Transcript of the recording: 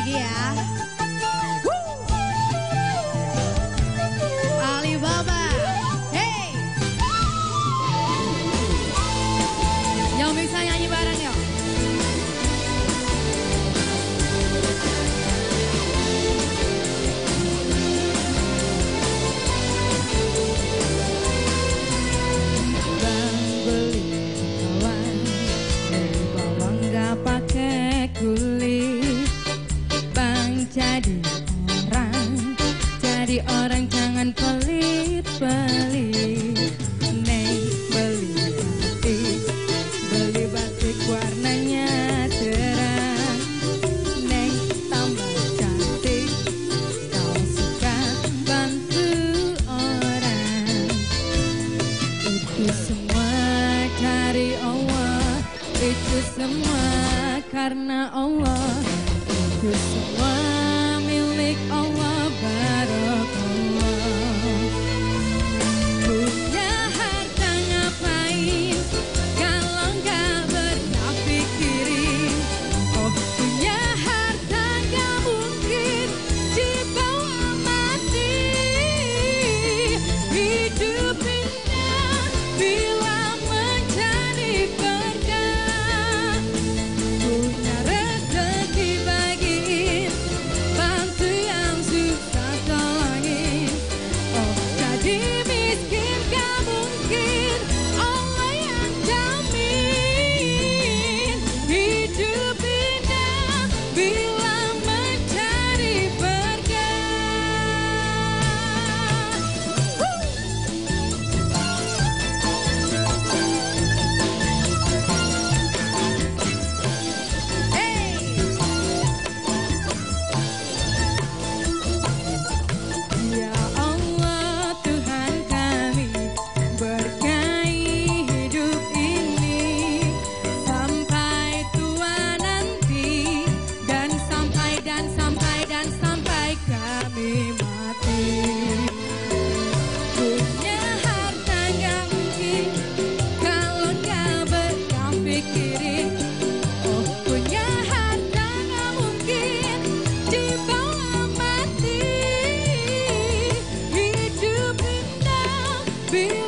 lagi ya. Jadi orang. Jangan pelit-pelit. Neng beli batik Beli batik warnanya terang Neng tambah cantik. Kau suka bantu orang. Itu semua dari Allah. Itu semua karena Allah. Itu semua be